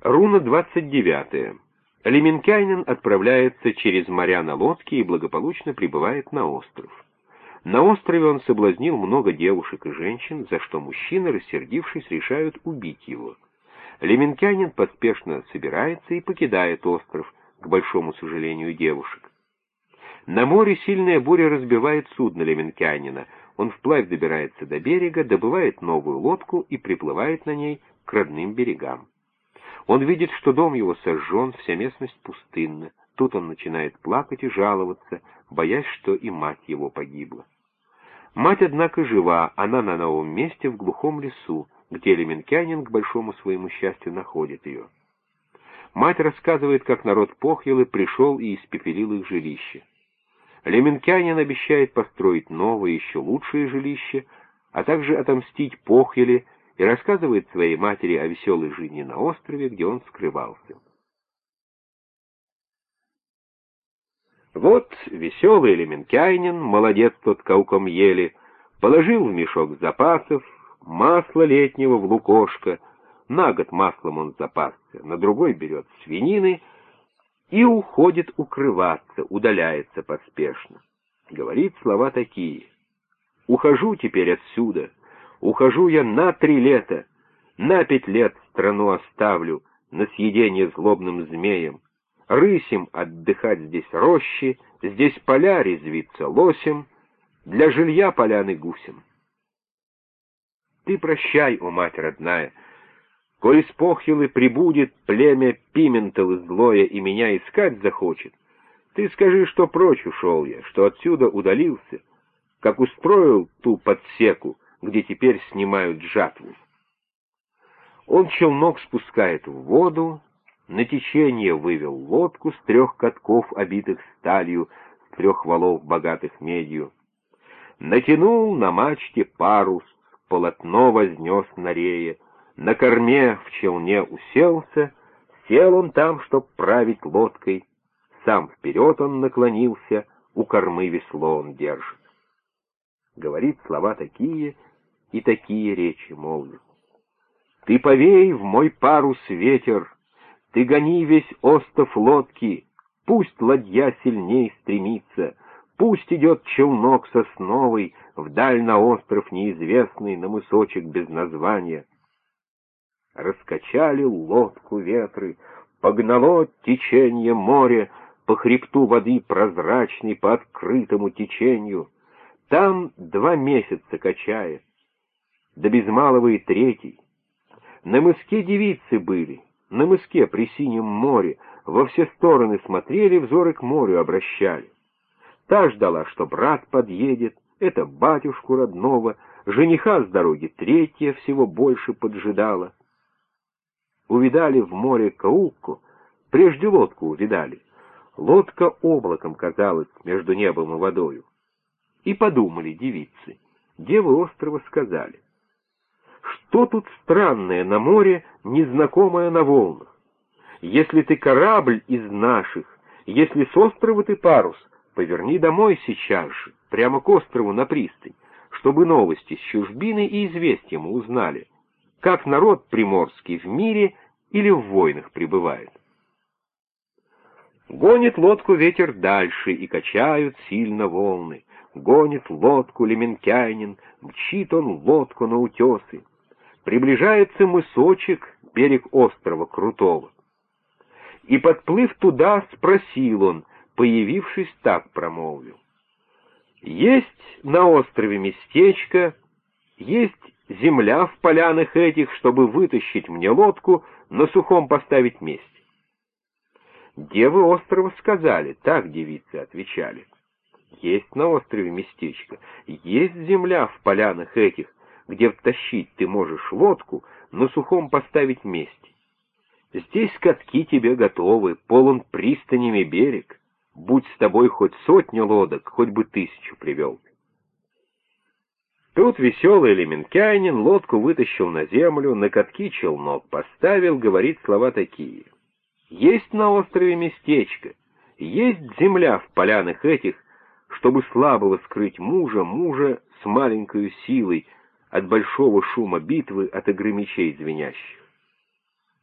Руна 29. Леменкайнен отправляется через моря на лодке и благополучно прибывает на остров. На острове он соблазнил много девушек и женщин, за что мужчины, рассердившись, решают убить его. Леменкянин поспешно собирается и покидает остров, к большому сожалению девушек. На море сильная буря разбивает судно Леменкянина. Он вплавь добирается до берега, добывает новую лодку и приплывает на ней к родным берегам. Он видит, что дом его сожжен, вся местность пустынна. Тут он начинает плакать и жаловаться, боясь, что и мать его погибла. Мать, однако, жива, она на новом месте в глухом лесу, где Леменкянин, к большому своему счастью, находит ее. Мать рассказывает, как народ Похьелы пришел и испепелил их жилище. Леменкянин обещает построить новое, еще лучшее жилище, а также отомстить Похьеле и рассказывает своей матери о веселой жизни на острове, где он скрывался. Вот веселый Леменкайнин, молодец тот кауком ели, положил в мешок запасов, масло летнего в лукошко, на год маслом он запасся, на другой берет свинины и уходит укрываться, удаляется поспешно. Говорит слова такие. «Ухожу теперь отсюда, ухожу я на три лета, на пять лет страну оставлю на съедение злобным змеям, рысим отдыхать здесь рощи, здесь поля резвиться лосем, для жилья поляны гусем. Ты прощай, о мать родная, — Коль из похилы прибудет племя Пименталы злое и меня искать захочет, ты скажи, что прочь ушел я, что отсюда удалился, как устроил ту подсеку, где теперь снимают жатву. Он челнок спускает в воду, на течение вывел лодку с трех катков, обитых сталью, с трех валов, богатых медью. Натянул на мачте парус, полотно вознес на рее, на корме в челне уселся, сел он там, чтоб править лодкой, сам вперед он наклонился, у кормы весло он держит. Говорит слова такие и такие речи молвит. Ты повей в мой парус ветер, ты гони весь остов лодки, пусть ладья сильней стремится, пусть идет челнок сосновый вдаль на остров неизвестный, на мысочек без названия — Раскачали лодку ветры, погнало течение моря по хребту воды прозрачной по открытому течению. Там два месяца качает, да без малого и третий. На мыске девицы были, на мыске при синем море, во все стороны смотрели, взоры к морю обращали. Та ждала, что брат подъедет, это батюшку родного, жениха с дороги третья всего больше поджидала увидали в море каукку, прежде лодку увидали. Лодка облаком казалась между небом и водою. И подумали девицы, девы острова сказали, что тут странное на море, незнакомое на волнах? Если ты корабль из наших, если с острова ты парус, поверни домой сейчас же, прямо к острову на пристань, чтобы новости с чужбины и известия мы узнали, как народ приморский в мире или в войнах пребывает. Гонит лодку ветер дальше, и качают сильно волны. Гонит лодку Леменкянин, мчит он лодку на утесы. Приближается мысочек, берег острова Крутого. И, подплыв туда, спросил он, появившись так, промолвил. Есть на острове местечко, есть земля в полянах этих, чтобы вытащить мне лодку, на сухом поставить месте. Девы острова сказали, так девицы отвечали. Есть на острове местечко, есть земля в полянах этих, где втащить ты можешь лодку, на сухом поставить месте. Здесь катки тебе готовы, полон пристанями берег. Будь с тобой хоть сотня лодок, хоть бы тысячу привел. Тут веселый Леменкянин лодку вытащил на землю, на катки челнок поставил, говорит слова такие. «Есть на острове местечко, есть земля в полянах этих, чтобы слабого скрыть мужа, мужа с маленькой силой от большого шума битвы, от игры мечей звенящих.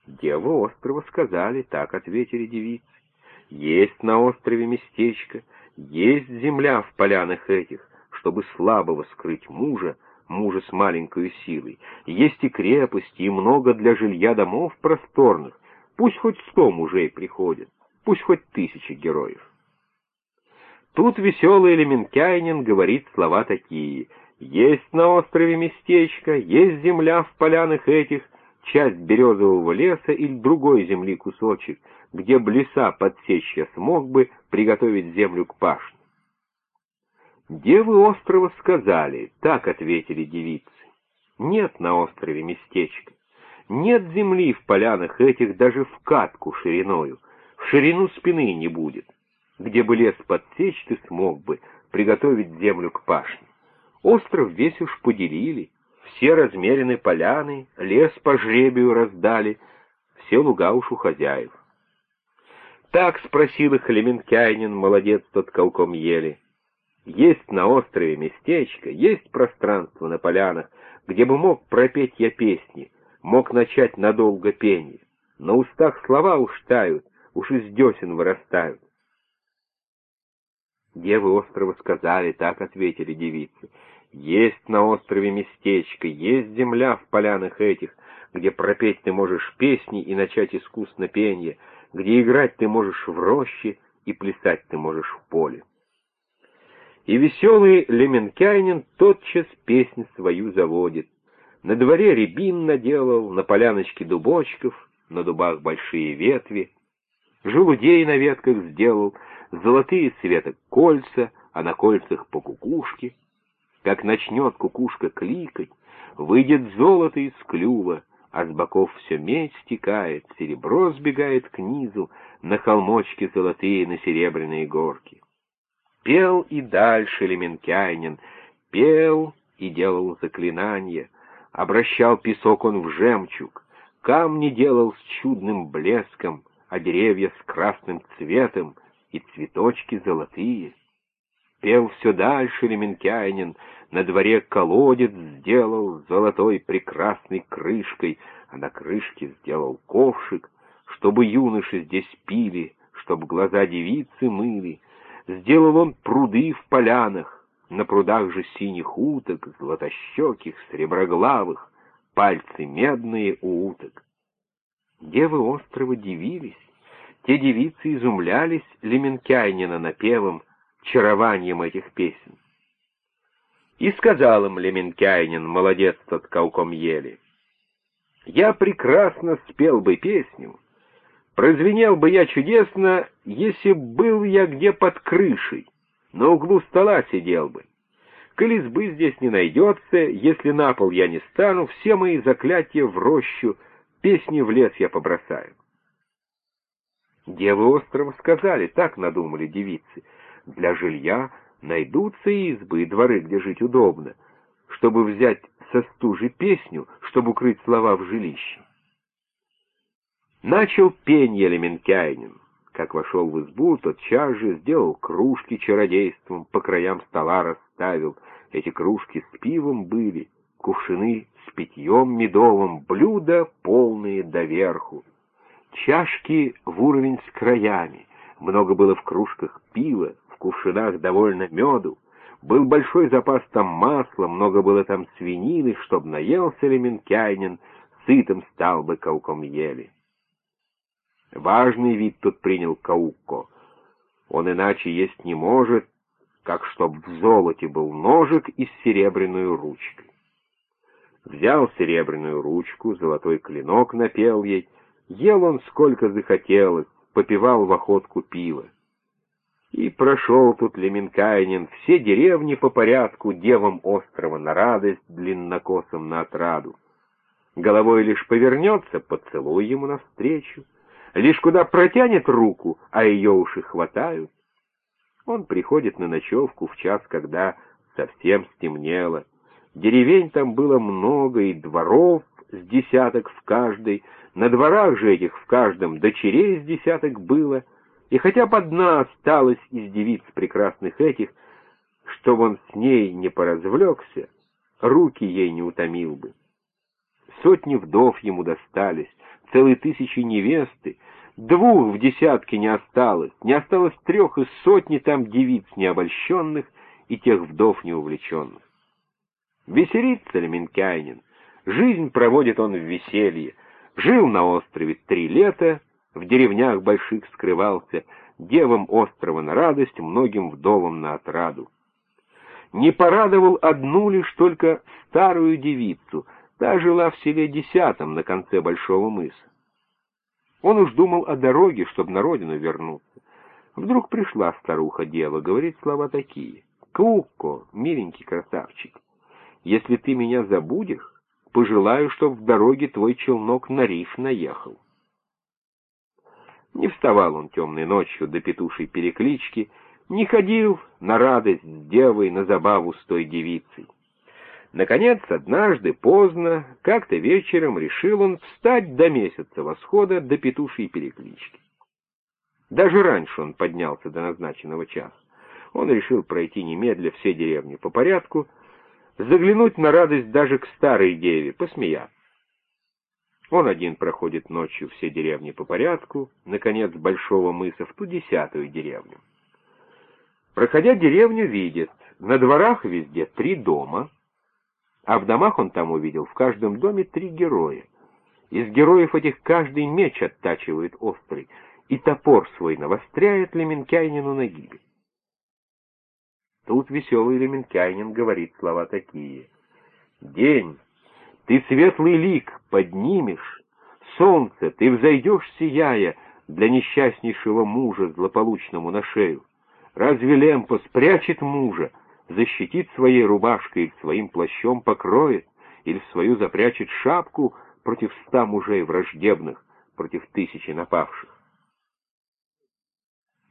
Девы острова сказали, так ответили девицы. Есть на острове местечко, есть земля в полянах этих, чтобы слабого скрыть мужа, мужа с маленькой силой. Есть и крепости, и много для жилья домов просторных. Пусть хоть сто мужей приходят, пусть хоть тысячи героев. Тут веселый Элементяйнин говорит слова такие. «Есть на острове местечко, есть земля в полянах этих, часть березового леса или другой земли кусочек, где б леса подсечь я смог бы приготовить землю к пашне. Девы острова сказали, так ответили девицы, нет на острове местечка, нет земли в полянах этих даже в катку шириною, в ширину спины не будет, где бы лес подсечь ты смог бы приготовить землю к пашне. Остров весь уж поделили, все размерены поляны, лес по жребию раздали, все луга уж у хозяев. Так спросил их Леменкайнин, молодец тот колком ели. Есть на острове местечко, есть пространство на полянах, где бы мог пропеть я песни, мог начать надолго пение. На устах слова уж тают, уж из десен вырастают. Девы острова сказали, так ответили девицы. Есть на острове местечко, есть земля в полянах этих, где пропеть ты можешь песни и начать искусно пение, где играть ты можешь в роще и плясать ты можешь в поле. И веселый Леменкайнин тотчас песнь свою заводит. На дворе рябин наделал, на поляночке дубочков, на дубах большие ветви. Желудей на ветках сделал, золотые светок кольца, а на кольцах по кукушке — как начнет кукушка кликать, выйдет золото из клюва, а с боков все медь стекает, серебро сбегает к низу, на холмочки золотые, на серебряные горки. Пел и дальше Леменкянин, пел и делал заклинания, обращал песок он в жемчуг, камни делал с чудным блеском, а деревья с красным цветом и цветочки золотые. Пел все дальше Леменкянин, на дворе колодец сделал золотой прекрасной крышкой, а на крышке сделал ковшик, чтобы юноши здесь пили, чтоб глаза девицы мыли. Сделал он пруды в полянах, на прудах же синих уток, златощеких, среброглавых, пальцы медные у уток. Девы острова дивились, те девицы изумлялись Леменкайнина напевом, чарованием этих песен. И сказал им Леменкайнин, молодец тот кауком ели, «Я прекрасно спел бы песню, прозвенел бы я чудесно, если был я где под крышей, на углу стола сидел бы. Избы здесь не найдется, если на пол я не стану, все мои заклятия в рощу, песни в лес я побросаю». Девы острова сказали, так надумали девицы, для жилья найдутся избы и дворы, где жить удобно, чтобы взять со стужи песню, чтобы укрыть слова в жилище. Начал пенье Леменкайнин. Как вошел в избу, тотчас же сделал кружки чародейством, по краям стола расставил. Эти кружки с пивом были, кувшины с питьем медовым, блюда полные доверху. Чашки в уровень с краями, много было в кружках пива, в кувшинах довольно меду, был большой запас там масла, много было там свинины, чтоб наелся Леменкянин, сытым стал бы кауком ели. Важный вид тут принял Каукко. Он иначе есть не может, как чтоб в золоте был ножик и с серебряной ручкой. Взял серебряную ручку, золотой клинок напел ей, ел он сколько захотелось, попивал в охотку пиво. И прошел тут Леменкайнин все деревни по порядку, девам острова на радость, длиннокосом на отраду. Головой лишь повернется, поцелуй ему навстречу, лишь куда протянет руку, а ее уши хватают. Он приходит на ночевку в час, когда совсем стемнело. Деревень там было много, и дворов с десяток в каждой, на дворах же этих в каждом дочерей с десяток было — и хотя бы одна осталась из девиц прекрасных этих, чтобы он с ней не поразвлекся, руки ей не утомил бы. Сотни вдов ему достались, целые тысячи невесты, двух в десятке не осталось, не осталось трех из сотни там девиц необольщенных и тех вдов неувлеченных. Веселится Леменкайнин, жизнь проводит он в веселье, жил на острове три лета, в деревнях больших скрывался, девам острова на радость, многим вдовам на отраду. Не порадовал одну лишь только старую девицу, та жила в селе Десятом на конце Большого мыса. Он уж думал о дороге, чтобы на родину вернуться. Вдруг пришла старуха-дева, говорит слова такие. «Кукко, миленький красавчик, если ты меня забудешь, пожелаю, чтоб в дороге твой челнок на риф наехал». Не вставал он темной ночью до петушей переклички, не ходил на радость с девой, на забаву с той девицей. Наконец, однажды, поздно, как-то вечером решил он встать до месяца восхода до петушей переклички. Даже раньше он поднялся до назначенного часа. Он решил пройти немедля все деревни по порядку, заглянуть на радость даже к старой деве, посмеяться. Он один проходит ночью все деревни по порядку, наконец, Большого мыса в ту десятую деревню. Проходя деревню, видит, на дворах везде три дома, а в домах он там увидел в каждом доме три героя. Из героев этих каждый меч оттачивает острый, и топор свой навостряет Леменкайнину на гибель. Тут веселый Леменкайнин говорит слова такие. «День, ты светлый лик поднимешь, солнце, ты взойдешь, сияя, для несчастнейшего мужа злополучному на шею. Разве Лемпо спрячет мужа, защитит своей рубашкой или своим плащом покроет, или свою запрячет шапку против ста мужей враждебных, против тысячи напавших?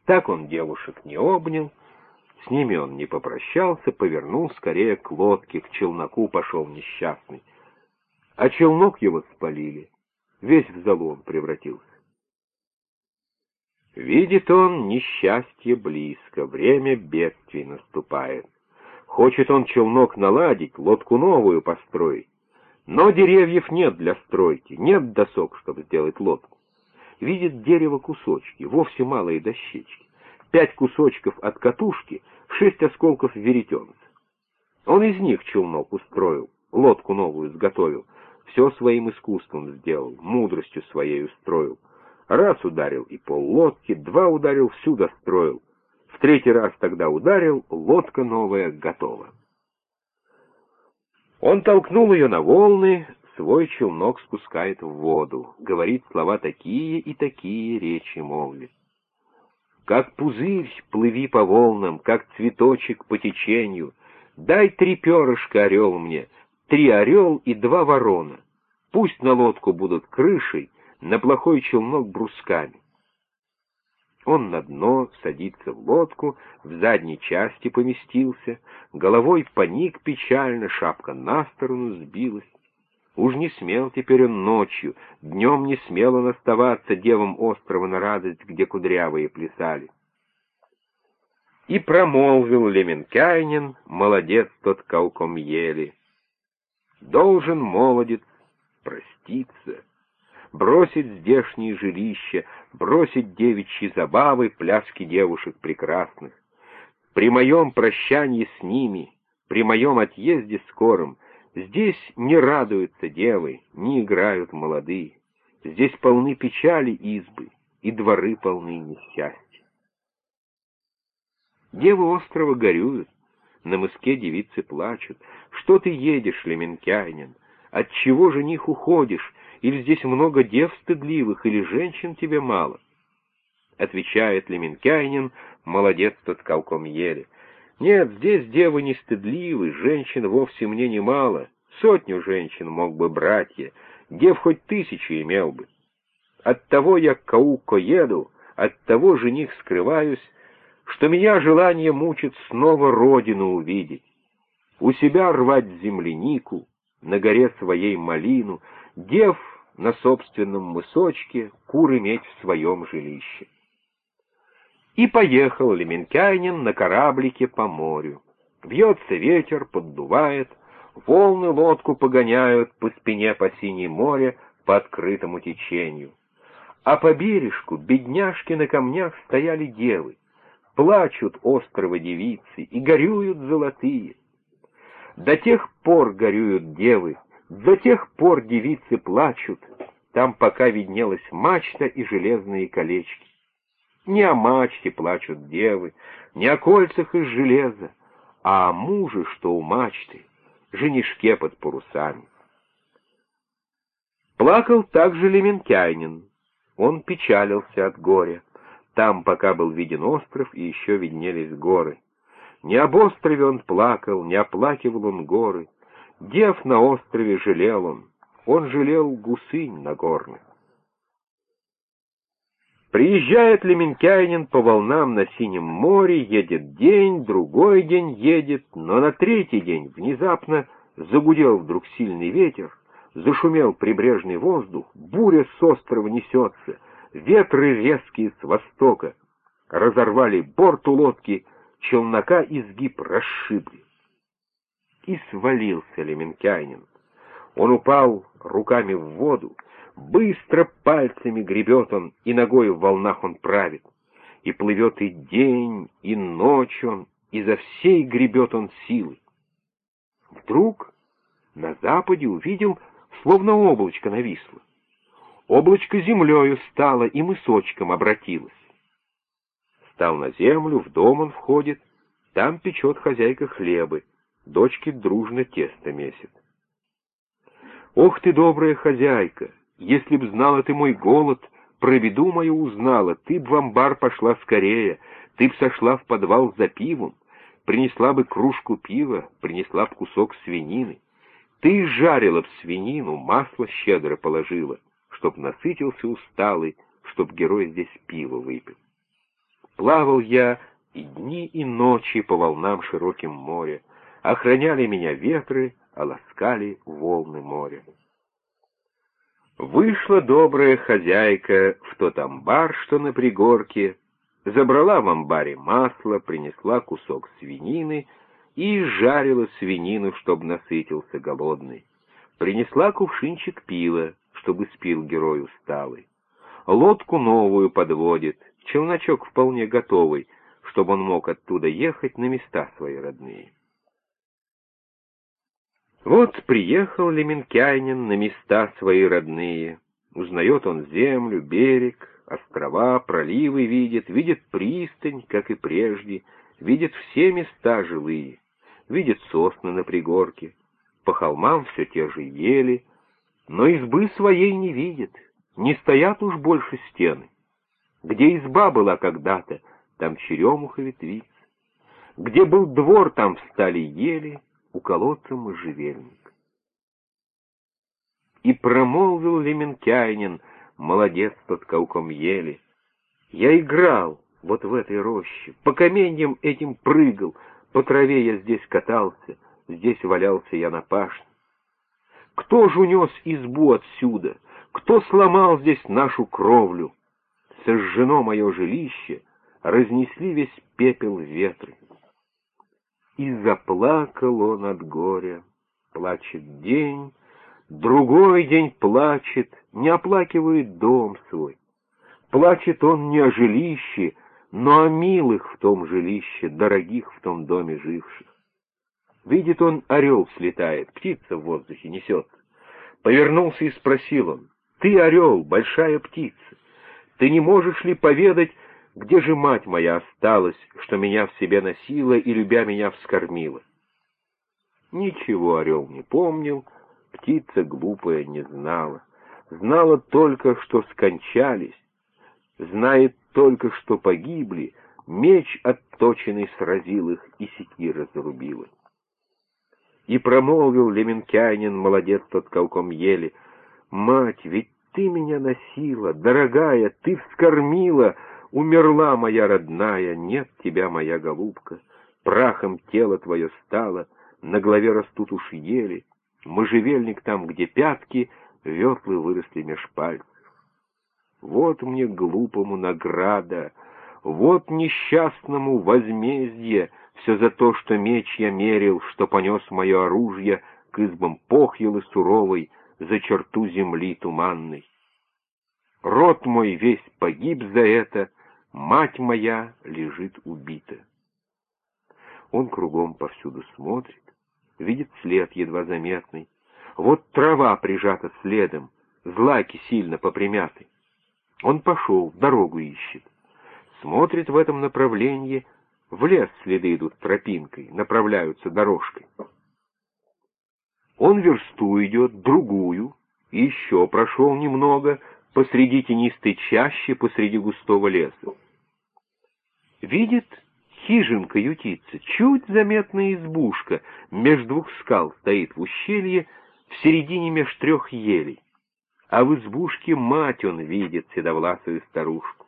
Так он девушек не обнял, с ними он не попрощался, повернул скорее к лодке, к челноку пошел несчастный. А челнок его спалили, весь в золу он превратился. Видит он, несчастье близко, время бедствий наступает. Хочет он челнок наладить, лодку новую построить. Но деревьев нет для стройки, нет досок, чтобы сделать лодку. Видит дерево кусочки, вовсе малые дощечки. Пять кусочков от катушки, шесть осколков веретенца. Он из них челнок устроил, лодку новую изготовил, все своим искусством сделал, мудростью своей устроил. Раз ударил и пол лодки, два ударил, всю достроил. В третий раз тогда ударил, лодка новая готова. Он толкнул ее на волны, свой челнок спускает в воду, говорит слова такие и такие речи молвит. Как пузырь плыви по волнам, как цветочек по течению, дай три перышка, орел мне, три орел и два ворона. Пусть на лодку будут крышей, на плохой челнок брусками. Он на дно садится в лодку, в задней части поместился, головой поник печально, шапка на сторону сбилась. Уж не смел теперь он ночью, днем не смел он оставаться девам острова на радость, где кудрявые плясали. И промолвил Леменкайнин, молодец тот кауком ели. Должен молодец проститься бросить здешние жилища, бросить девичьи забавы, пляски девушек прекрасных. При моем прощании с ними, при моем отъезде скором, здесь не радуются девы, не играют молодые. Здесь полны печали избы, и дворы полны несчастья. Девы острова горюют, на мыске девицы плачут. Что ты едешь, Леменкянин? Отчего жених уходишь? Или здесь много дев стыдливых, или женщин тебе мало? Отвечает Леменкайнин, молодец тот колком еле. Нет, здесь девы не стыдливы, женщин вовсе мне немало. Сотню женщин мог бы братья, дев хоть тысячи имел бы. Оттого я к Кауко еду, оттого жених скрываюсь, что меня желание мучит снова родину увидеть. У себя рвать землянику, на горе своей малину, дев на собственном мысочке кур иметь в своем жилище. И поехал Леменкянин на кораблике по морю. Бьется ветер, поддувает, волны лодку погоняют по спине по синей море, по открытому течению. А по бережку бедняжки на камнях стояли девы, плачут острова девицы и горюют золотые. До тех пор горюют девы, до тех пор девицы плачут, там пока виднелась мачта и железные колечки. Не о мачте плачут девы, не о кольцах из железа, а о муже, что у мачты, женишке под парусами. Плакал также Леменкянин. Он печалился от горя. Там пока был виден остров, и еще виднелись горы. Не об острове он плакал, не оплакивал он горы. Дев на острове жалел он, он жалел гусынь нагорных. Приезжает Леменкянин по волнам на Синем море, едет день, другой день едет, но на третий день внезапно загудел вдруг сильный ветер, зашумел прибрежный воздух, буря с острова несется, ветры резкие с востока, разорвали борт у лодки, челнока изгиб расшибли. И свалился Леменкянин. Он упал руками в воду, быстро пальцами гребет он, и ногой в волнах он правит. И плывет и день, и ночь он, и за всей гребет он силы. Вдруг на западе увидел, словно облачко нависло. Облачко землею стало и мысочком обратилось. Стал на землю, в дом он входит, там печет хозяйка хлебы, дочки дружно тесто месят. Ох ты, добрая хозяйка, если б знала ты мой голод, про беду мою узнала, ты б в амбар пошла скорее, ты б сошла в подвал за пивом, принесла бы кружку пива, принесла б кусок свинины. Ты жарила б свинину, масло щедро положила, чтоб насытился усталый, чтоб герой здесь пиво выпил. Плавал я и дни, и ночи по волнам широким моря, охраняли меня ветры, а ласкали волны моря. Вышла добрая хозяйка в тот амбар, что на пригорке, забрала в амбаре масло, принесла кусок свинины и жарила свинину, чтобы насытился голодный. Принесла кувшинчик пива, чтобы спил герой усталый. Лодку новую подводит, челночок вполне готовый, чтобы он мог оттуда ехать на места свои родные. Вот приехал Леменкянин на места свои родные. Узнает он землю, берег, острова, проливы видит, видит пристань, как и прежде, видит все места жилые, видит сосны на пригорке, по холмам все те же ели, но избы своей не видит, не стоят уж больше стены. Где изба была когда-то, там черемуха ветвится. Где был двор, там встали ели, у колодца можжевельник. И промолвил Леменкянин, молодец под кауком ели. Я играл вот в этой роще, по каменьям этим прыгал, по траве я здесь катался, здесь валялся я на пашне. Кто ж унес избу отсюда? Кто сломал здесь нашу кровлю? Сожжено мое жилище, разнесли весь пепел ветры. И заплакал он от горя. Плачет день, другой день плачет, не оплакивает дом свой. Плачет он не о жилище, но о милых в том жилище, дорогих в том доме живших. Видит он, орел слетает, птица в воздухе несется. Повернулся и спросил он, «Ты, орел, большая птица, ты не можешь ли поведать, где же мать моя осталась, что меня в себе носила и, любя меня, вскормила? Ничего орел не помнил, птица глупая не знала. Знала только, что скончались, знает только, что погибли, меч отточенный сразил их и секира зарубила. И промолвил Леменкянин, молодец тот колком ели, «Мать, ведь ты меня носила, дорогая, ты вскормила, Умерла моя родная, нет тебя, моя голубка, Прахом тело твое стало, на голове растут уж ели, Можжевельник там, где пятки, ветлы выросли меж пальцев. Вот мне глупому награда, вот несчастному возмездие, Все за то, что меч я мерил, что понес мое оружие К избам похьелы суровой, за черту земли туманной. Род мой весь погиб за это, мать моя лежит убита. Он кругом повсюду смотрит, видит след едва заметный. Вот трава прижата следом, злаки сильно попрямяты. Он пошел, дорогу ищет. Смотрит в этом направлении, в лес следы идут тропинкой, направляются дорожкой. Он версту идет, другую, еще прошел немного, посреди тенистой чащи, посреди густого леса. Видит, хижинка ютится, чуть заметная избушка, меж двух скал стоит в ущелье, в середине меж трех елей. А в избушке мать он видит, седовласую старушку.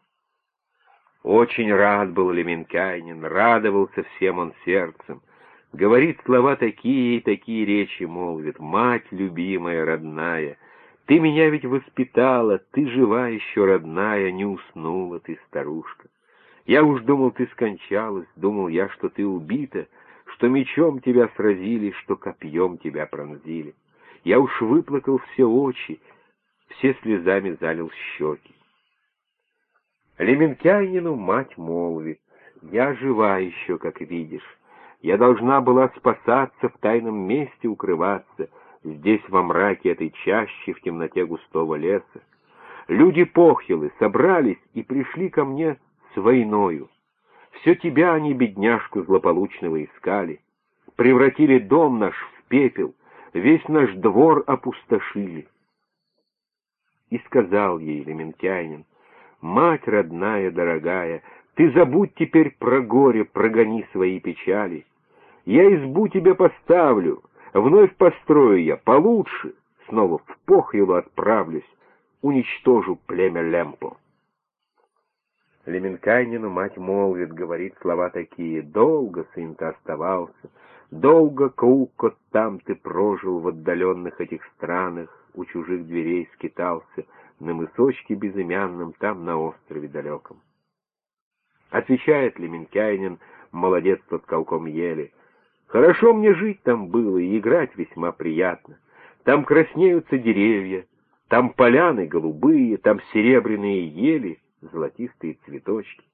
Очень рад был Леменкайнин, радовался всем он сердцем. Говорит слова такие и такие речи молвит. Мать любимая, родная, ты меня ведь воспитала, ты жива еще, родная, не уснула ты, старушка. Я уж думал, ты скончалась, думал я, что ты убита, что мечом тебя сразили, что копьем тебя пронзили. Я уж выплакал все очи, все слезами залил щеки. Леменкянину мать молвит, я жива еще, как видишь, я должна была спасаться, в тайном месте укрываться, здесь во мраке этой чащи, в темноте густого леса. Люди похилы собрались и пришли ко мне с войною. Все тебя они, бедняжку злополучного, искали. Превратили дом наш в пепел, весь наш двор опустошили. И сказал ей Лементянин, «Мать родная, дорогая, ты забудь теперь про горе, прогони свои печали. Я избу тебе поставлю, вновь построю я получше, снова в Похилу отправлюсь, уничтожу племя Лемпо. Леменкайнину мать молвит, говорит слова такие. Долго сын-то оставался, долго, Кауко, там ты прожил в отдаленных этих странах, у чужих дверей скитался, на мысочке безымянном, там на острове далеком. Отвечает Леменкайнин, молодец под колком ели. Хорошо мне жить там было и играть весьма приятно. Там краснеются деревья, там поляны голубые, там серебряные ели, золотистые цветочки.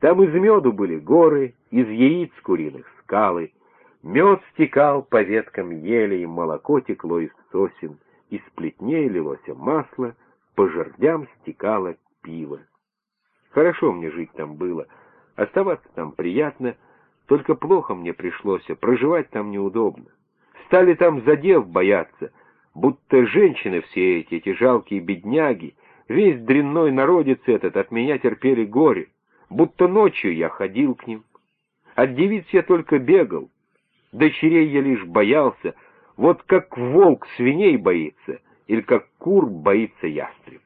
Там из меду были горы, из яиц куриных скалы. Мед стекал по веткам ели, молоко текло из сосен, из плетней лилось масло, по жердям стекало пиво. Хорошо мне жить там было, оставаться там приятно, только плохо мне пришлось, а проживать там неудобно. Стали там задев бояться, будто женщины все эти, эти жалкие бедняги, весь дрянной народец этот от меня терпели горе, будто ночью я ходил к ним. От девиц я только бегал, дочерей я лишь боялся, вот как волк свиней боится, или как кур боится ястреб.